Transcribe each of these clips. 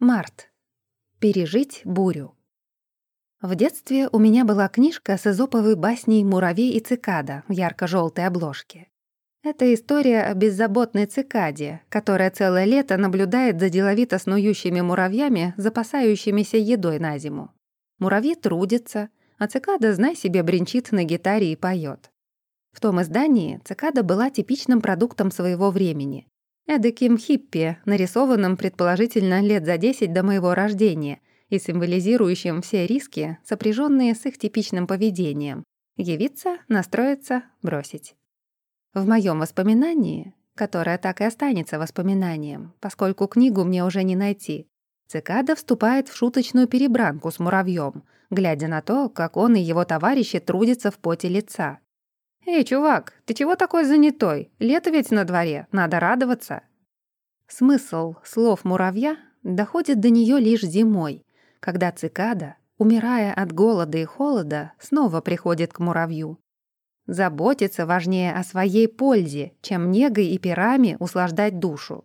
Март. Пережить бурю. В детстве у меня была книжка с эзоповой басней «Муравей и цикада» в ярко-желтой обложке. Это история о беззаботной цикаде, которая целое лето наблюдает за деловито снующими муравьями, запасающимися едой на зиму. Муравьи трудятся, а цикада, знай себе, бренчит на гитаре и поет. В том издании цикада была типичным продуктом своего времени эдаким хиппи, нарисованным предположительно лет за 10 до моего рождения и символизирующим все риски, сопряженные с их типичным поведением — явиться, настроиться, бросить. В моем воспоминании, которое так и останется воспоминанием, поскольку книгу мне уже не найти, цикада вступает в шуточную перебранку с муравьем, глядя на то, как он и его товарищи трудятся в поте лица. «Эй, чувак, ты чего такой занятой? Лето ведь на дворе, надо радоваться». Смысл слов муравья доходит до нее лишь зимой, когда цикада, умирая от голода и холода, снова приходит к муравью. Заботиться важнее о своей пользе, чем негой и перами услаждать душу.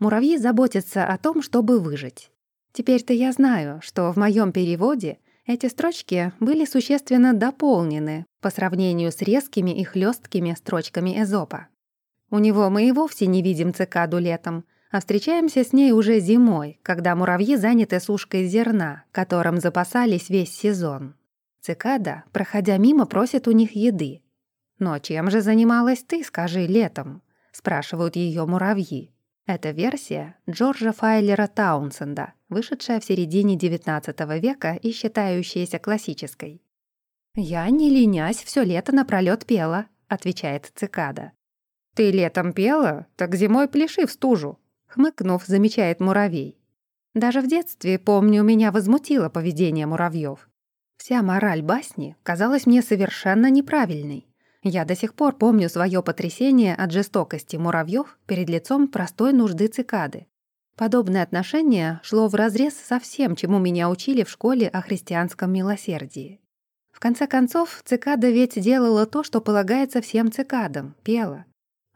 Муравьи заботятся о том, чтобы выжить. Теперь-то я знаю, что в моем переводе эти строчки были существенно дополнены по сравнению с резкими и хлесткими строчками Эзопа. У него мы и вовсе не видим цикаду летом, а встречаемся с ней уже зимой, когда муравьи заняты сушкой зерна, которым запасались весь сезон. Цикада, проходя мимо, просит у них еды. «Но чем же занималась ты, скажи, летом?» — спрашивают ее муравьи. Это версия Джорджа Файлера Таунсенда, вышедшая в середине XIX века и считающаяся классической. «Я, не ленясь, все лето напролёт пела», — отвечает цикада. «Ты летом пела? Так зимой пляши в стужу», — хмыкнув, замечает муравей. Даже в детстве, помню, меня возмутило поведение муравьев. Вся мораль басни казалась мне совершенно неправильной. Я до сих пор помню свое потрясение от жестокости муравьев перед лицом простой нужды цикады. Подобное отношение шло вразрез со всем, чему меня учили в школе о христианском милосердии. В конце концов, цикада ведь делала то, что полагается всем цикадам, пела.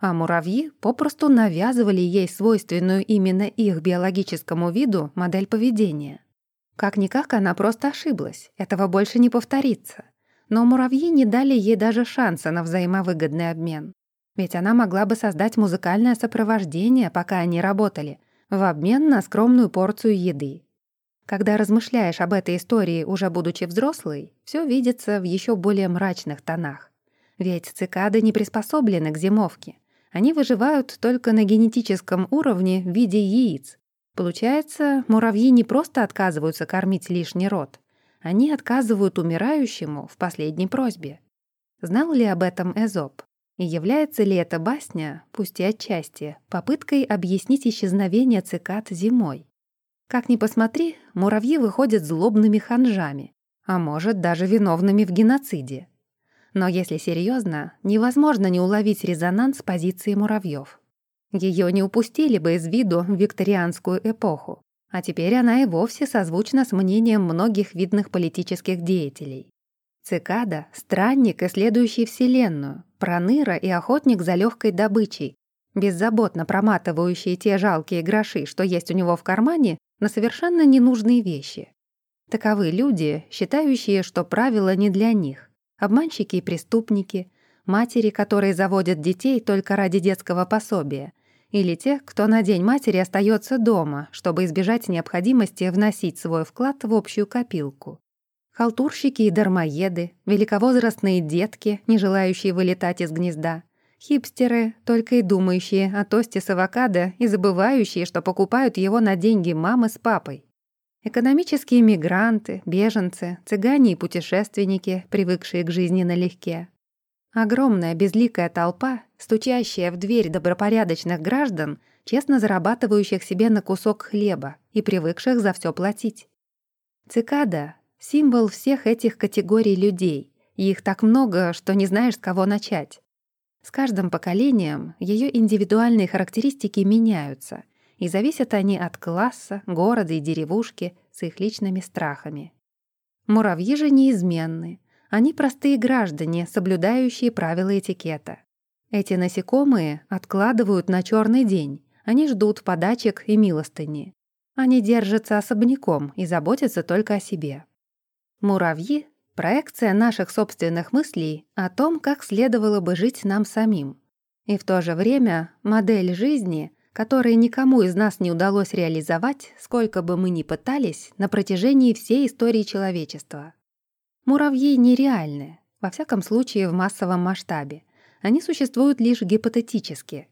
А муравьи попросту навязывали ей свойственную именно их биологическому виду модель поведения. Как-никак она просто ошиблась, этого больше не повторится. Но муравьи не дали ей даже шанса на взаимовыгодный обмен. Ведь она могла бы создать музыкальное сопровождение, пока они работали, в обмен на скромную порцию еды. Когда размышляешь об этой истории, уже будучи взрослой, все видится в еще более мрачных тонах. Ведь цикады не приспособлены к зимовке. Они выживают только на генетическом уровне в виде яиц. Получается, муравьи не просто отказываются кормить лишний род, они отказывают умирающему в последней просьбе. Знал ли об этом Эзоп? И является ли эта басня, пусть и отчасти, попыткой объяснить исчезновение цикад зимой? Как ни посмотри, муравьи выходят злобными ханжами, а может, даже виновными в геноциде. Но если серьезно, невозможно не уловить резонанс позиции муравьев. Ее не упустили бы из виду викторианскую эпоху а теперь она и вовсе созвучна с мнением многих видных политических деятелей. Цикада — странник, исследующий Вселенную, проныра и охотник за легкой добычей, беззаботно проматывающий те жалкие гроши, что есть у него в кармане, на совершенно ненужные вещи. Таковы люди, считающие, что правила не для них. Обманщики и преступники, матери, которые заводят детей только ради детского пособия — или тех, кто на День матери остается дома, чтобы избежать необходимости вносить свой вклад в общую копилку. Халтурщики и дармоеды, великовозрастные детки, не желающие вылетать из гнезда, хипстеры, только и думающие о тосте с авокадо и забывающие, что покупают его на деньги мамы с папой. Экономические мигранты, беженцы, цыгане и путешественники, привыкшие к жизни налегке. Огромная безликая толпа, стучащая в дверь добропорядочных граждан, честно зарабатывающих себе на кусок хлеба и привыкших за все платить. Цикада — символ всех этих категорий людей, и их так много, что не знаешь, с кого начать. С каждым поколением ее индивидуальные характеристики меняются, и зависят они от класса, города и деревушки с их личными страхами. Муравьи же неизменны, они простые граждане, соблюдающие правила этикета. Эти насекомые откладывают на черный день, они ждут подачек и милостыни. Они держатся особняком и заботятся только о себе. Муравьи — проекция наших собственных мыслей о том, как следовало бы жить нам самим. И в то же время модель жизни, которой никому из нас не удалось реализовать, сколько бы мы ни пытались, на протяжении всей истории человечества. Муравьи нереальны, во всяком случае в массовом масштабе. Они существуют лишь гипотетически.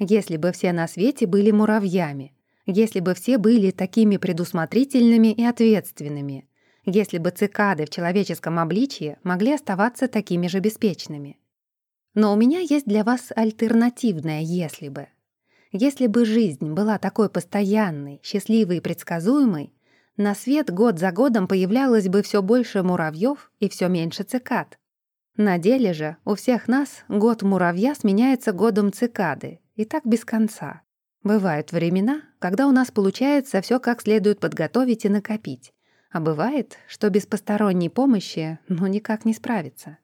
Если бы все на свете были муравьями, если бы все были такими предусмотрительными и ответственными, если бы цикады в человеческом обличье могли оставаться такими же беспечными. Но у меня есть для вас альтернативное «если бы». Если бы жизнь была такой постоянной, счастливой и предсказуемой, на свет год за годом появлялось бы все больше муравьев и все меньше цикад. На деле же у всех нас год муравья сменяется годом цикады, и так без конца. Бывают времена, когда у нас получается все как следует подготовить и накопить, а бывает, что без посторонней помощи ну никак не справиться.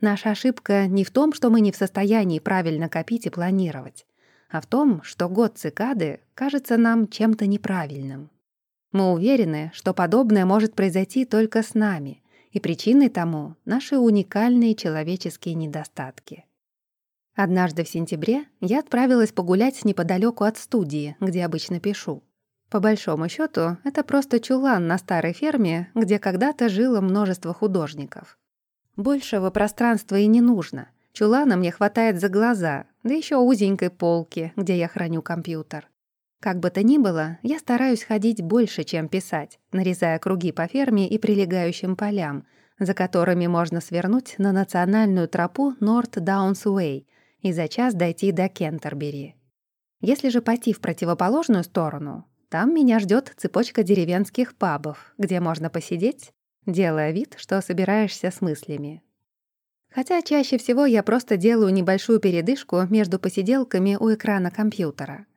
Наша ошибка не в том, что мы не в состоянии правильно копить и планировать, а в том, что год цикады кажется нам чем-то неправильным. Мы уверены, что подобное может произойти только с нами, и причиной тому наши уникальные человеческие недостатки. Однажды в сентябре я отправилась погулять неподалеку от студии, где обычно пишу. По большому счету, это просто чулан на старой ферме, где когда-то жило множество художников. Большего пространства и не нужно. Чулана мне хватает за глаза, да еще узенькой полки, где я храню компьютер. Как бы то ни было, я стараюсь ходить больше, чем писать, нарезая круги по ферме и прилегающим полям, за которыми можно свернуть на национальную тропу Норт Даунсуэй и за час дойти до Кентербери. Если же пойти в противоположную сторону, там меня ждет цепочка деревенских пабов, где можно посидеть, делая вид, что собираешься с мыслями. Хотя чаще всего я просто делаю небольшую передышку между посиделками у экрана компьютера —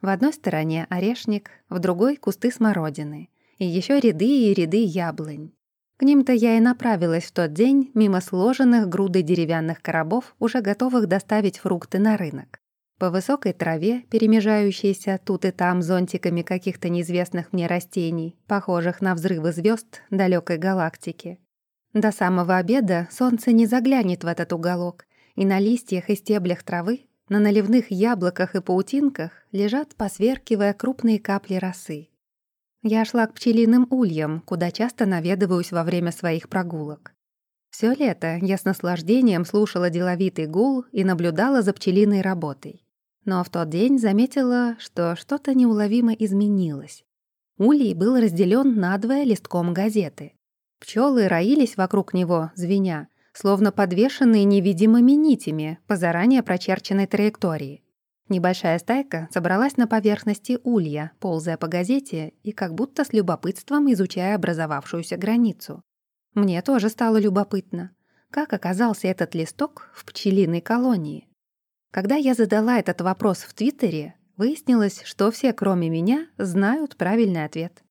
в одной стороне орешник, в другой — кусты смородины. И еще ряды и ряды яблонь. К ним-то я и направилась в тот день мимо сложенных груды деревянных коробов, уже готовых доставить фрукты на рынок. По высокой траве, перемежающейся тут и там зонтиками каких-то неизвестных мне растений, похожих на взрывы звезд далекой галактики. До самого обеда солнце не заглянет в этот уголок, и на листьях и стеблях травы на наливных яблоках и паутинках лежат, посверкивая крупные капли росы. Я шла к пчелиным ульям, куда часто наведываюсь во время своих прогулок. Всё лето я с наслаждением слушала деловитый гул и наблюдала за пчелиной работой. Но в тот день заметила, что что-то неуловимо изменилось. Улей был разделен надвое листком газеты. Пчелы роились вокруг него, звеня, словно подвешенные невидимыми нитями по заранее прочерченной траектории. Небольшая стайка собралась на поверхности улья, ползая по газете и как будто с любопытством изучая образовавшуюся границу. Мне тоже стало любопытно, как оказался этот листок в пчелиной колонии. Когда я задала этот вопрос в Твиттере, выяснилось, что все, кроме меня, знают правильный ответ.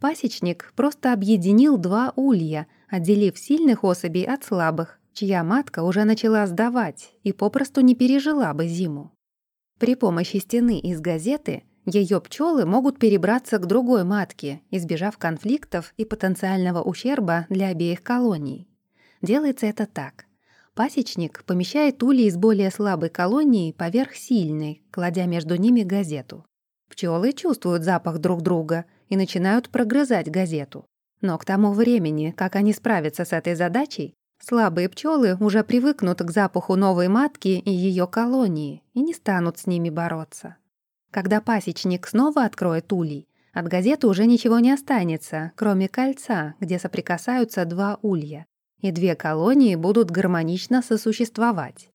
Пасечник просто объединил два улья, отделив сильных особей от слабых, чья матка уже начала сдавать и попросту не пережила бы зиму. При помощи стены из газеты ее пчелы могут перебраться к другой матке, избежав конфликтов и потенциального ущерба для обеих колоний. Делается это так. Пасечник помещает ули из более слабой колонии поверх сильной, кладя между ними газету. Пчелы чувствуют запах друг друга и начинают прогрызать газету. Но к тому времени, как они справятся с этой задачей, слабые пчелы уже привыкнут к запаху новой матки и ее колонии и не станут с ними бороться. Когда пасечник снова откроет улей, от газеты уже ничего не останется, кроме кольца, где соприкасаются два улья, и две колонии будут гармонично сосуществовать.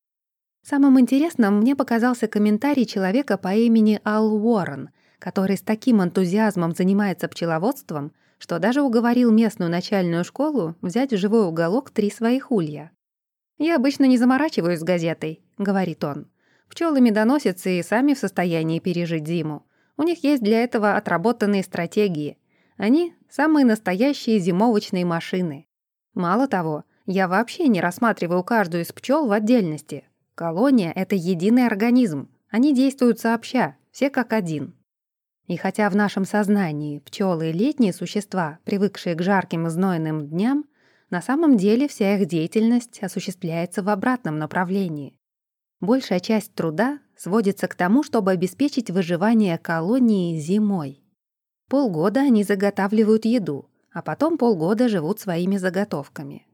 Самым интересным мне показался комментарий человека по имени Ал Уоррен, который с таким энтузиазмом занимается пчеловодством, что даже уговорил местную начальную школу взять в живой уголок три своих улья. «Я обычно не заморачиваюсь с газетой», — говорит он. «Пчёлы медоносятся и сами в состоянии пережить зиму. У них есть для этого отработанные стратегии. Они — самые настоящие зимовочные машины. Мало того, я вообще не рассматриваю каждую из пчел в отдельности. Колония — это единый организм. Они действуют сообща, все как один. И хотя в нашем сознании пчелы — летние существа, привыкшие к жарким и знойным дням, на самом деле вся их деятельность осуществляется в обратном направлении. Большая часть труда сводится к тому, чтобы обеспечить выживание колонии зимой. Полгода они заготавливают еду, а потом полгода живут своими заготовками.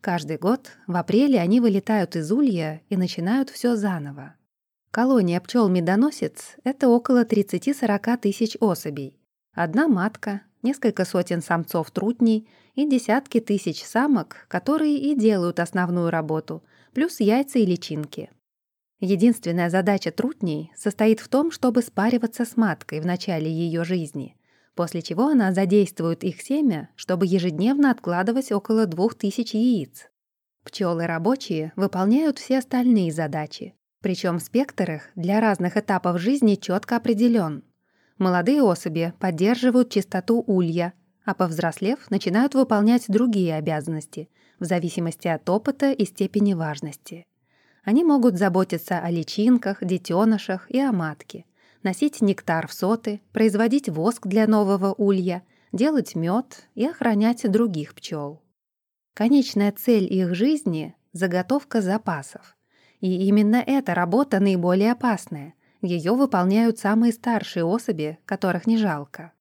Каждый год в апреле они вылетают из улья и начинают все заново. Колония пчел-медоносец — это около 30-40 тысяч особей. Одна матка, несколько сотен самцов-трутней и десятки тысяч самок, которые и делают основную работу, плюс яйца и личинки. Единственная задача трутней состоит в том, чтобы спариваться с маткой в начале ее жизни, после чего она задействует их семя, чтобы ежедневно откладывать около 2000 яиц. Пчелы рабочие выполняют все остальные задачи, причем спектр их для разных этапов жизни четко определен. Молодые особи поддерживают чистоту улья, а повзрослев, начинают выполнять другие обязанности в зависимости от опыта и степени важности. Они могут заботиться о личинках, детенышах и о матке, носить нектар в соты, производить воск для нового улья, делать мед и охранять других пчел. Конечная цель их жизни — заготовка запасов — и именно эта работа наиболее опасная. Ее выполняют самые старшие особи, которых не жалко.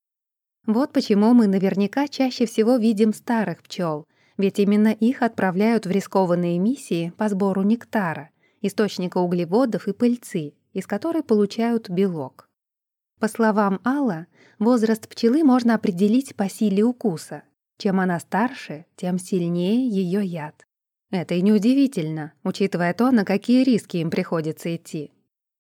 Вот почему мы наверняка чаще всего видим старых пчел, ведь именно их отправляют в рискованные миссии по сбору нектара, источника углеводов и пыльцы, из которой получают белок. По словам Алла, возраст пчелы можно определить по силе укуса. Чем она старше, тем сильнее ее яд. Это и неудивительно, учитывая то, на какие риски им приходится идти.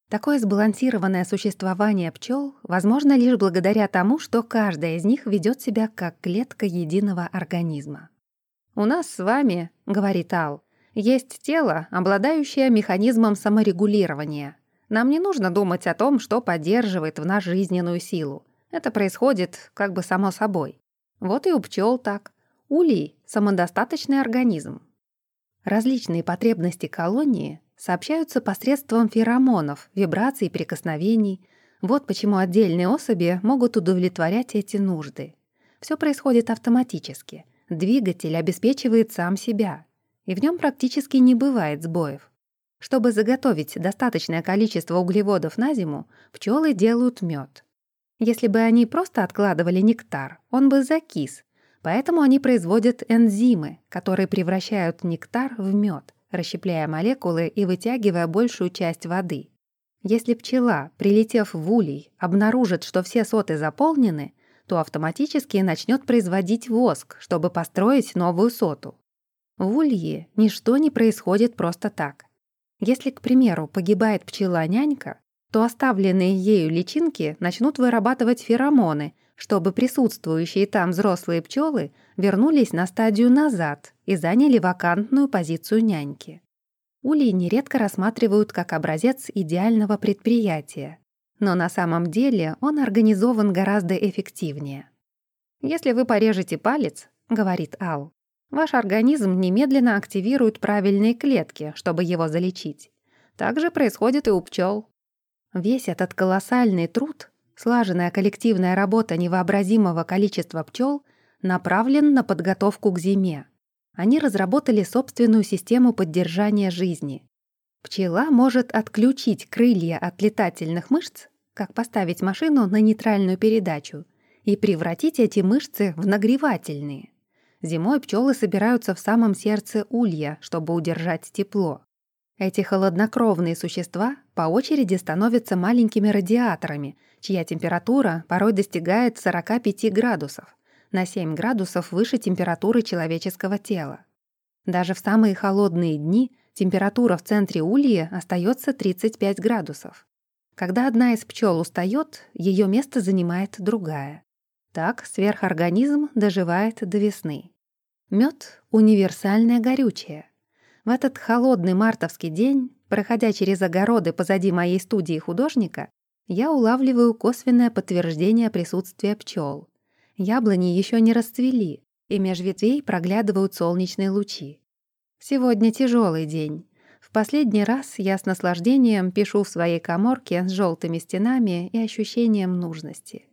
Такое сбалансированное существование пчел возможно лишь благодаря тому, что каждая из них ведет себя как клетка единого организма. «У нас с вами, — говорит Ал, — есть тело, обладающее механизмом саморегулирования. Нам не нужно думать о том, что поддерживает в нас жизненную силу. Это происходит как бы само собой. Вот и у пчел так. Улей — самодостаточный организм, Различные потребности колонии сообщаются посредством феромонов, вибраций и прикосновений. Вот почему отдельные особи могут удовлетворять эти нужды. Все происходит автоматически. Двигатель обеспечивает сам себя, и в нем практически не бывает сбоев. Чтобы заготовить достаточное количество углеводов на зиму, пчелы делают мед. Если бы они просто откладывали нектар, он бы закис, Поэтому они производят энзимы, которые превращают нектар в мед, расщепляя молекулы и вытягивая большую часть воды. Если пчела, прилетев в улей, обнаружит, что все соты заполнены, то автоматически начнет производить воск, чтобы построить новую соту. В улье ничто не происходит просто так. Если, к примеру, погибает пчела-нянька, то оставленные ею личинки начнут вырабатывать феромоны, чтобы присутствующие там взрослые пчелы вернулись на стадию назад и заняли вакантную позицию няньки. Улей нередко рассматривают как образец идеального предприятия, но на самом деле он организован гораздо эффективнее. «Если вы порежете палец», — говорит Ал, «ваш организм немедленно активирует правильные клетки, чтобы его залечить. Так же происходит и у пчел. Весь этот колоссальный труд Слаженная коллективная работа невообразимого количества пчел направлен на подготовку к зиме. Они разработали собственную систему поддержания жизни. Пчела может отключить крылья от летательных мышц, как поставить машину на нейтральную передачу, и превратить эти мышцы в нагревательные. Зимой пчелы собираются в самом сердце улья, чтобы удержать тепло. Эти холоднокровные существа по очереди становятся маленькими радиаторами, чья температура порой достигает 45 градусов, на 7 градусов выше температуры человеческого тела. Даже в самые холодные дни температура в центре улья остается 35 градусов. Когда одна из пчел устает, ее место занимает другая. Так сверхорганизм доживает до весны. Мед — универсальное горючее. В этот холодный мартовский день, проходя через огороды позади моей студии художника, я улавливаю косвенное подтверждение присутствия пчел. Яблони еще не расцвели, и меж ветвей проглядывают солнечные лучи. Сегодня тяжелый день. В последний раз я с наслаждением пишу в своей коморке с желтыми стенами и ощущением нужности.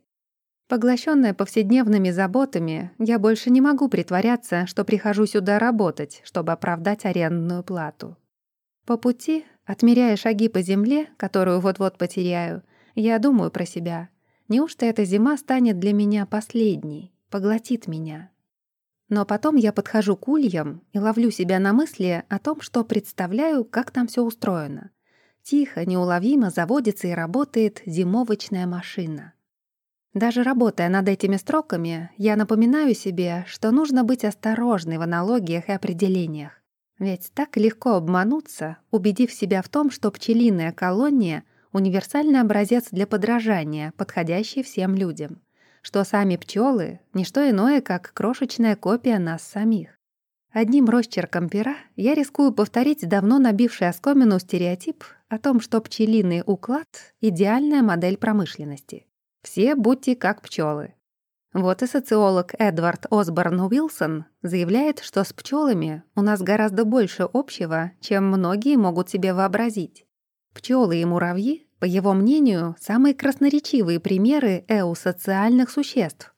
Поглощенная повседневными заботами, я больше не могу притворяться, что прихожу сюда работать, чтобы оправдать арендную плату. По пути, отмеряя шаги по земле, которую вот-вот потеряю, я думаю про себя. Неужто эта зима станет для меня последней, поглотит меня? Но потом я подхожу к ульям и ловлю себя на мысли о том, что представляю, как там все устроено. Тихо, неуловимо заводится и работает зимовочная машина. Даже работая над этими строками, я напоминаю себе, что нужно быть осторожной в аналогиях и определениях. Ведь так легко обмануться, убедив себя в том, что пчелиная колония — универсальный образец для подражания, подходящий всем людям, что сами пчелы — ничто иное, как крошечная копия нас самих. Одним росчерком пера я рискую повторить давно набивший оскомину стереотип о том, что пчелиный уклад — идеальная модель промышленности. Все будьте как пчелы. Вот и социолог Эдвард Осборн Уилсон заявляет, что с пчелами у нас гораздо больше общего, чем многие могут себе вообразить. Пчелы и муравьи, по его мнению, самые красноречивые примеры эусоциальных существ.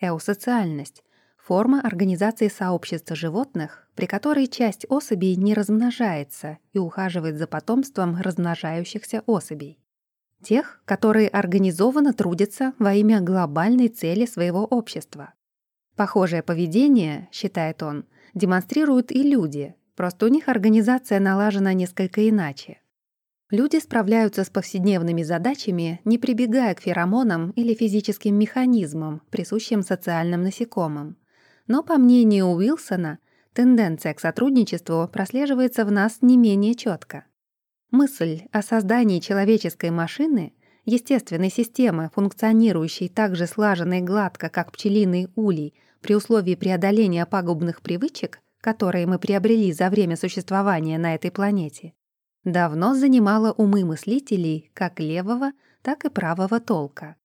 Эусоциальность — форма организации сообщества животных, при которой часть особей не размножается и ухаживает за потомством размножающихся особей тех, которые организованно трудятся во имя глобальной цели своего общества. Похожее поведение, считает он, демонстрируют и люди, просто у них организация налажена несколько иначе. Люди справляются с повседневными задачами, не прибегая к феромонам или физическим механизмам, присущим социальным насекомым. Но, по мнению Уилсона, тенденция к сотрудничеству прослеживается в нас не менее четко. Мысль о создании человеческой машины, естественной системы, функционирующей так же слаженно и гладко, как пчелиный улей, при условии преодоления пагубных привычек, которые мы приобрели за время существования на этой планете, давно занимала умы мыслителей как левого, так и правого толка.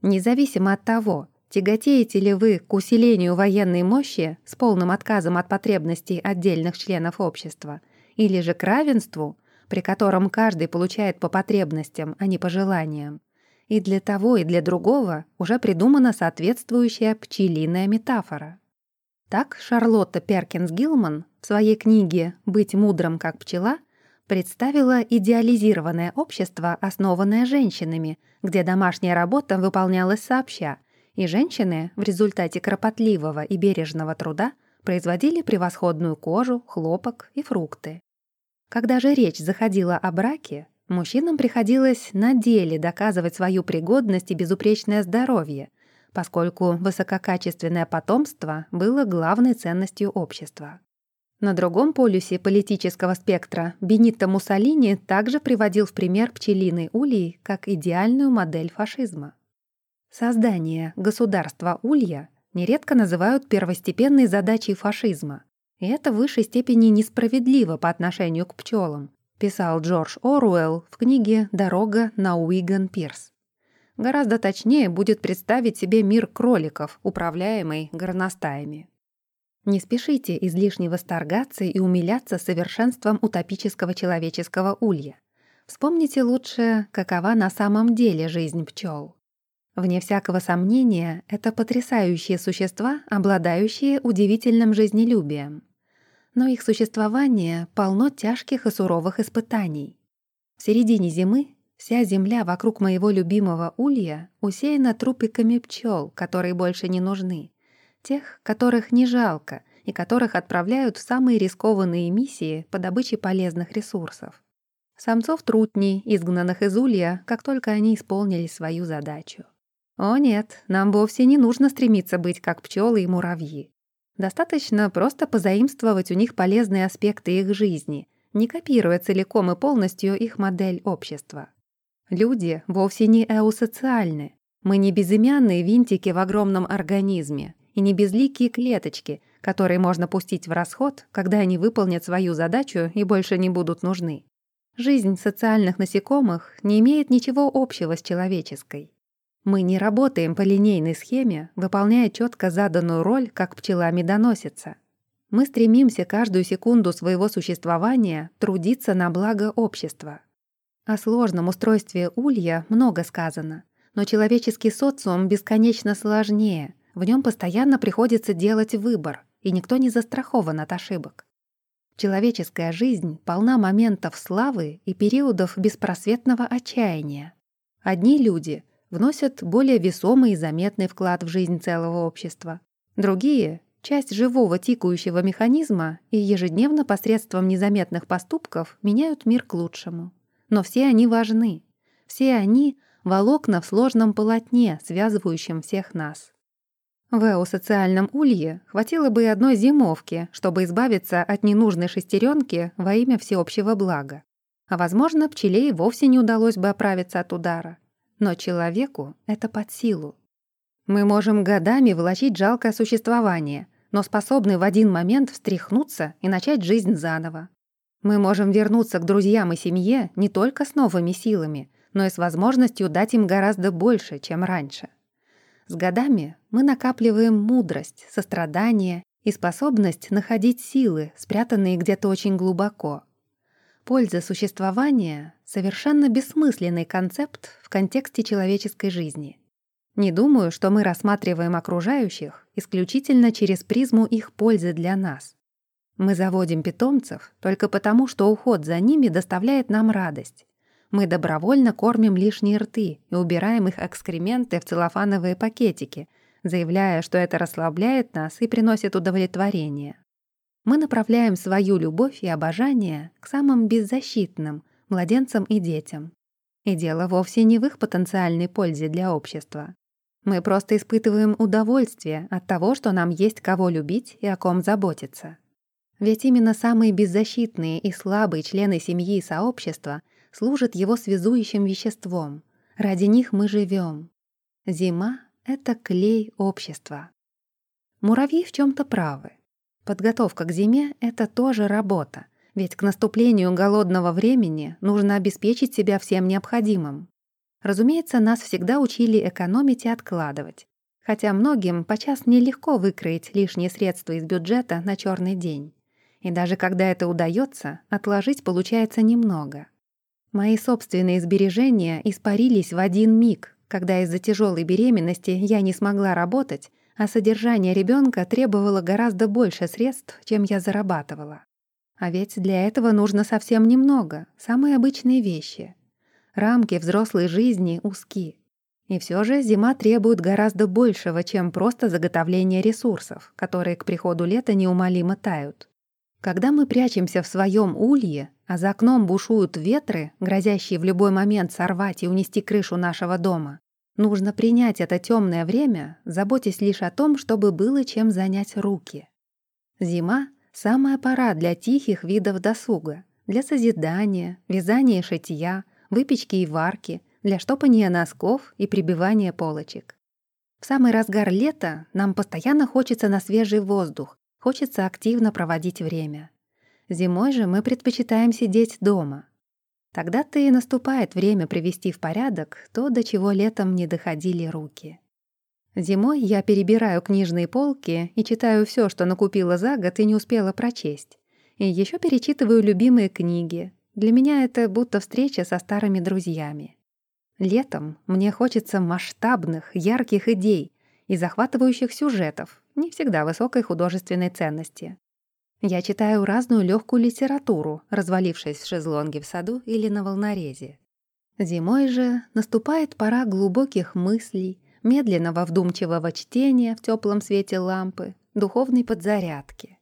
Независимо от того, тяготеете ли вы к усилению военной мощи с полным отказом от потребностей отдельных членов общества, или же к равенству — при котором каждый получает по потребностям, а не по желаниям. И для того, и для другого уже придумана соответствующая пчелиная метафора. Так Шарлотта Перкинс Гилман в своей книге «Быть мудрым, как пчела» представила идеализированное общество, основанное женщинами, где домашняя работа выполнялась сообща, и женщины в результате кропотливого и бережного труда производили превосходную кожу, хлопок и фрукты. Когда же речь заходила о браке, мужчинам приходилось на деле доказывать свою пригодность и безупречное здоровье, поскольку высококачественное потомство было главной ценностью общества. На другом полюсе политического спектра Бенито Муссолини также приводил в пример пчелиный улей как идеальную модель фашизма. Создание государства улья нередко называют первостепенной задачей фашизма, и это в высшей степени несправедливо по отношению к пчелам, писал Джордж Оруэлл в книге «Дорога на Уиган-Пирс». Гораздо точнее будет представить себе мир кроликов, управляемый горностаями. Не спешите излишне восторгаться и умиляться совершенством утопического человеческого улья. Вспомните лучше, какова на самом деле жизнь пчел. Вне всякого сомнения, это потрясающие существа, обладающие удивительным жизнелюбием. Но их существование полно тяжких и суровых испытаний. В середине зимы вся земля вокруг моего любимого улья усеяна трупиками пчел, которые больше не нужны. Тех, которых не жалко и которых отправляют в самые рискованные миссии по добыче полезных ресурсов. Самцов трутней, изгнанных из улья, как только они исполнили свою задачу. О нет, нам вовсе не нужно стремиться быть как пчелы и муравьи. Достаточно просто позаимствовать у них полезные аспекты их жизни, не копируя целиком и полностью их модель общества. Люди вовсе не эусоциальны. Мы не безымянные винтики в огромном организме и не безликие клеточки, которые можно пустить в расход, когда они выполнят свою задачу и больше не будут нужны. Жизнь социальных насекомых не имеет ничего общего с человеческой. Мы не работаем по линейной схеме, выполняя четко заданную роль, как пчела-медоносица. Мы стремимся каждую секунду своего существования трудиться на благо общества. О сложном устройстве улья много сказано, Но человеческий социум бесконечно сложнее, в нем постоянно приходится делать выбор, и никто не застрахован от ошибок. Человеческая жизнь полна моментов славы и периодов беспросветного отчаяния. Одни люди вносят более весомый и заметный вклад в жизнь целого общества. Другие — часть живого тикающего механизма и ежедневно посредством незаметных поступков меняют мир к лучшему. Но все они важны. Все они — волокна в сложном полотне, связывающем всех нас. В эосоциальном улье хватило бы и одной зимовки, чтобы избавиться от ненужной шестеренки во имя всеобщего блага. А возможно, пчеле вовсе не удалось бы оправиться от удара. Но человеку это под силу. Мы можем годами влачить жалкое существование, но способны в один момент встряхнуться и начать жизнь заново. Мы можем вернуться к друзьям и семье не только с новыми силами, но и с возможностью дать им гораздо больше, чем раньше. С годами мы накапливаем мудрость, сострадание и способность находить силы, спрятанные где-то очень глубоко. Польза существования — совершенно бессмысленный концепт в контексте человеческой жизни. Не думаю, что мы рассматриваем окружающих исключительно через призму их пользы для нас. Мы заводим питомцев только потому, что уход за ними доставляет нам радость, мы добровольно кормим лишние рты и убираем их экскременты в целлофановые пакетики, заявляя, что это расслабляет нас и приносит удовлетворение. Мы направляем свою любовь и обожание к самым беззащитным, младенцам и детям. И дело вовсе не в их потенциальной пользе для общества. Мы просто испытываем удовольствие от того, что нам есть кого любить и о ком заботиться. Ведь именно самые беззащитные и слабые члены семьи и сообщества — служат его связующим веществом. Ради них мы живем. Зима — это клей общества. Муравьи в чем то правы. Подготовка к зиме — это тоже работа, ведь к наступлению голодного времени нужно обеспечить себя всем необходимым. Разумеется, нас всегда учили экономить и откладывать, хотя многим подчас нелегко выкроить лишние средства из бюджета на черный день. И даже когда это удается, отложить получается немного. Мои собственные сбережения испарились в один миг, когда из-за тяжелой беременности я не смогла работать, а содержание ребенка требовало гораздо больше средств, чем я зарабатывала. А ведь для этого нужно совсем немного, самые обычные вещи. Рамки взрослой жизни узки. И все же зима требует гораздо большего, чем просто заготовление ресурсов, которые к приходу лета неумолимо тают. Когда мы прячемся в своем улье, а за окном бушуют ветры, грозящие в любой момент сорвать и унести крышу нашего дома. Нужно принять это темное время, заботясь лишь о том, чтобы было чем занять руки. Зима — самая пора для тихих видов досуга, для созидания, вязания и шитья, выпечки и варки, для штопания носков и прибивания полочек. В самый разгар лета нам постоянно хочется на свежий воздух, хочется активно проводить время. Зимой же мы предпочитаем сидеть дома. Тогда-то и наступает время привести в порядок то, до чего летом не доходили руки. Зимой я перебираю книжные полки и читаю все, что накупила за год и не успела прочесть. И еще перечитываю любимые книги. Для меня это будто встреча со старыми друзьями. Летом мне хочется масштабных, ярких идей и захватывающих сюжетов, не всегда высокой художественной ценности. Я читаю разную легкую литературу, развалившись в шезлонге в саду или на волнорезе. Зимой же наступает пора глубоких мыслей, медленного вдумчивого чтения в теплом свете лампы, духовной подзарядки.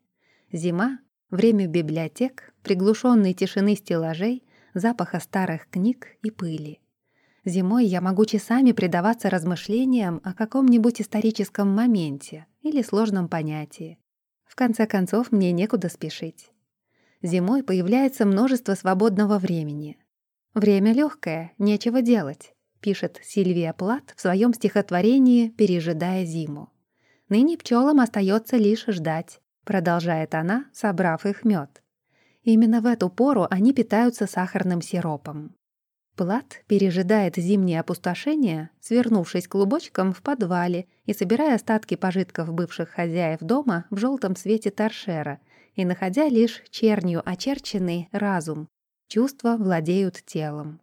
Зима — время библиотек, приглушенной тишины стеллажей, запаха старых книг и пыли. Зимой я могу часами предаваться размышлениям о каком-нибудь историческом моменте или сложном понятии, в конце концов, мне некуда спешить. Зимой появляется множество свободного времени. «Время легкое, нечего делать», — пишет Сильвия Плат в своем стихотворении «Пережидая зиму». «Ныне пчелам остается лишь ждать», — продолжает она, собрав их мед. Именно в эту пору они питаются сахарным сиропом. Плат пережидает зимнее опустошение, свернувшись клубочком в подвале и собирая остатки пожитков бывших хозяев дома в желтом свете торшера и находя лишь чернью очерченный разум. Чувства владеют телом.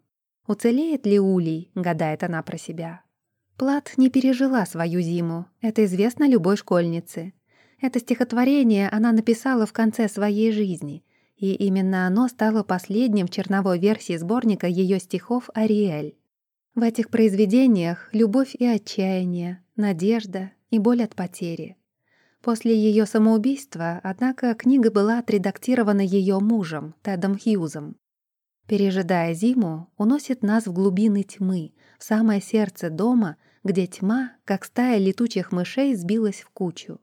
Уцелеет ли улей, гадает она про себя. Плат не пережила свою зиму, это известно любой школьнице. Это стихотворение она написала в конце своей жизни, и именно оно стало последним в черновой версии сборника ее стихов «Ариэль». В этих произведениях любовь и отчаяние, надежда и боль от потери. После ее самоубийства, однако, книга была отредактирована ее мужем, Тедом Хьюзом. Пережидая зиму, уносит нас в глубины тьмы, в самое сердце дома, где тьма, как стая летучих мышей, сбилась в кучу.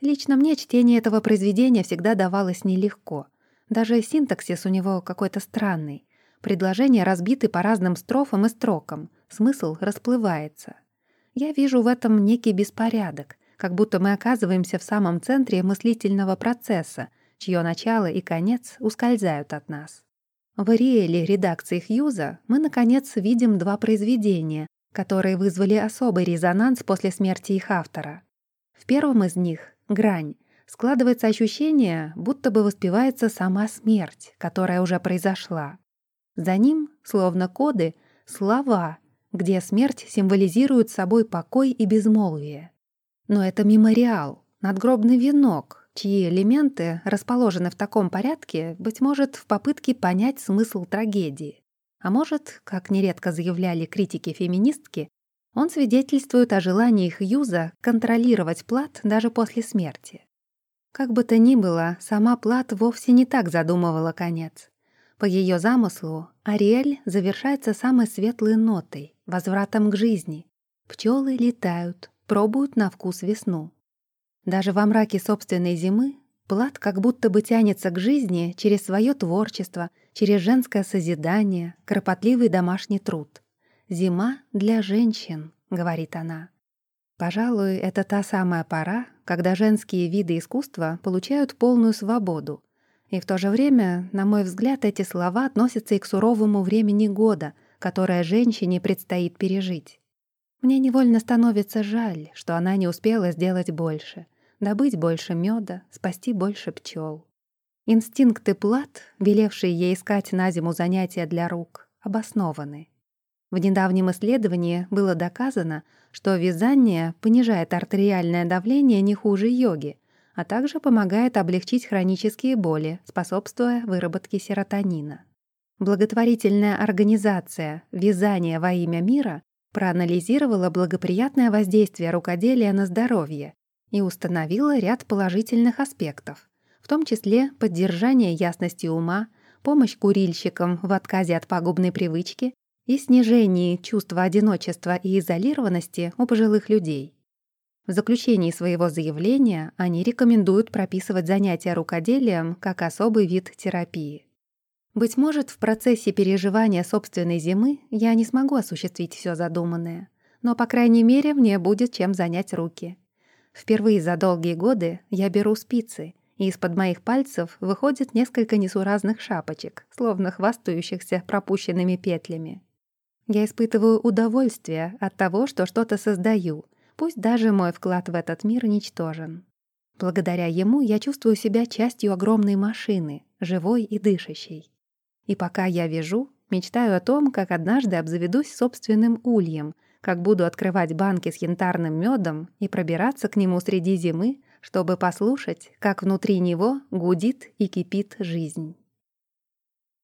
Лично мне чтение этого произведения всегда давалось нелегко. Даже синтаксис у него какой-то странный. Предложения разбиты по разным строфам и строкам, смысл расплывается. Я вижу в этом некий беспорядок, как будто мы оказываемся в самом центре мыслительного процесса, чье начало и конец ускользают от нас. В Ариэле редакции Хьюза мы, наконец, видим два произведения, которые вызвали особый резонанс после смерти их автора. В первом из них, «Грань», складывается ощущение, будто бы воспевается сама смерть, которая уже произошла. За ним, словно коды, слова, где смерть символизирует собой покой и безмолвие. Но это мемориал, надгробный венок, чьи элементы расположены в таком порядке, быть может, в попытке понять смысл трагедии. А может, как нередко заявляли критики-феминистки, он свидетельствует о желании Хьюза контролировать Плат даже после смерти. Как бы то ни было, сама Плат вовсе не так задумывала конец. По ее замыслу, Ариэль завершается самой светлой нотой, возвратом к жизни. Пчелы летают, пробуют на вкус весну. Даже во мраке собственной зимы Плат как будто бы тянется к жизни через свое творчество, через женское созидание, кропотливый домашний труд. «Зима для женщин», — говорит она. Пожалуй, это та самая пора, когда женские виды искусства получают полную свободу, и в то же время, на мой взгляд, эти слова относятся и к суровому времени года, которое женщине предстоит пережить. Мне невольно становится жаль, что она не успела сделать больше, добыть больше меда, спасти больше пчел. Инстинкты плат, велевшие ей искать на зиму занятия для рук, обоснованы. В недавнем исследовании было доказано, что вязание понижает артериальное давление не хуже йоги, а также помогает облегчить хронические боли, способствуя выработке серотонина. Благотворительная организация «Вязание во имя мира» проанализировала благоприятное воздействие рукоделия на здоровье и установила ряд положительных аспектов, в том числе поддержание ясности ума, помощь курильщикам в отказе от пагубной привычки и снижение чувства одиночества и изолированности у пожилых людей. В заключении своего заявления они рекомендуют прописывать занятия рукоделием как особый вид терапии. Быть может, в процессе переживания собственной зимы я не смогу осуществить все задуманное, но, по крайней мере, мне будет чем занять руки. Впервые за долгие годы я беру спицы, и из-под моих пальцев выходит несколько несуразных шапочек, словно хвастающихся пропущенными петлями. Я испытываю удовольствие от того, что что-то создаю — Пусть даже мой вклад в этот мир ничтожен. Благодаря ему я чувствую себя частью огромной машины, живой и дышащей. И пока я вяжу, мечтаю о том, как однажды обзаведусь собственным ульем, как буду открывать банки с янтарным медом и пробираться к нему среди зимы, чтобы послушать, как внутри него гудит и кипит жизнь.